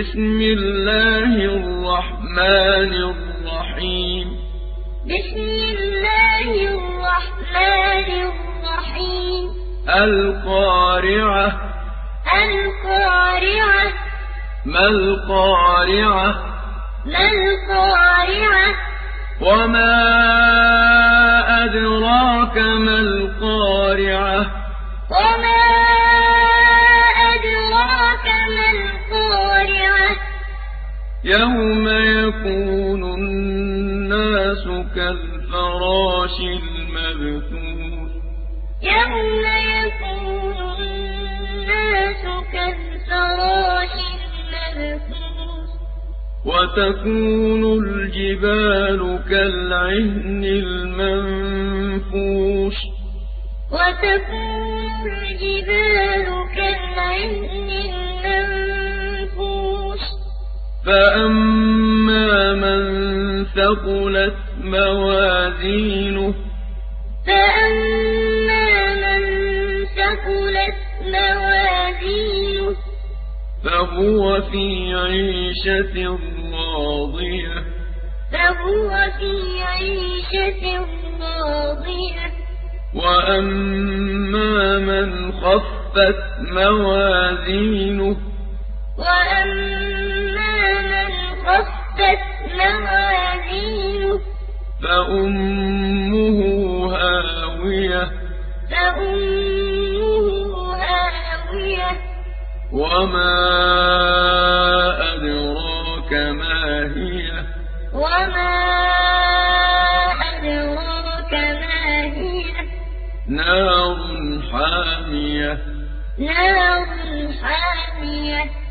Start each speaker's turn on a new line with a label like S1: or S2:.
S1: بسم الله الرحمن الرحيم.
S2: بسم الله الرحمن الرحيم.
S1: القارعة.
S2: القارعة.
S1: ما القارعة؟
S2: ما القارعة؟
S1: وما أدراك ما القارعة؟
S2: وما
S1: يوم يكون الناس كالفراش المبثوث
S2: يوم يكون الناس كالفراش المبثوث
S1: وتكون الجبال كالعهن المنفوش
S2: وتكون الجبال
S1: فأما من ثقلت موازينه
S2: فأما من ثقلت موازينه
S1: فهو في عيشة راضية
S2: فهو في عيشة راضية
S1: وأما من خفت موازينه
S2: وأما
S1: فأمه هاوية
S2: فأمه هاوية
S1: وما أدراك ما هي
S2: وما أدراك ما هي؟
S1: نار حامية.
S2: نار حامية.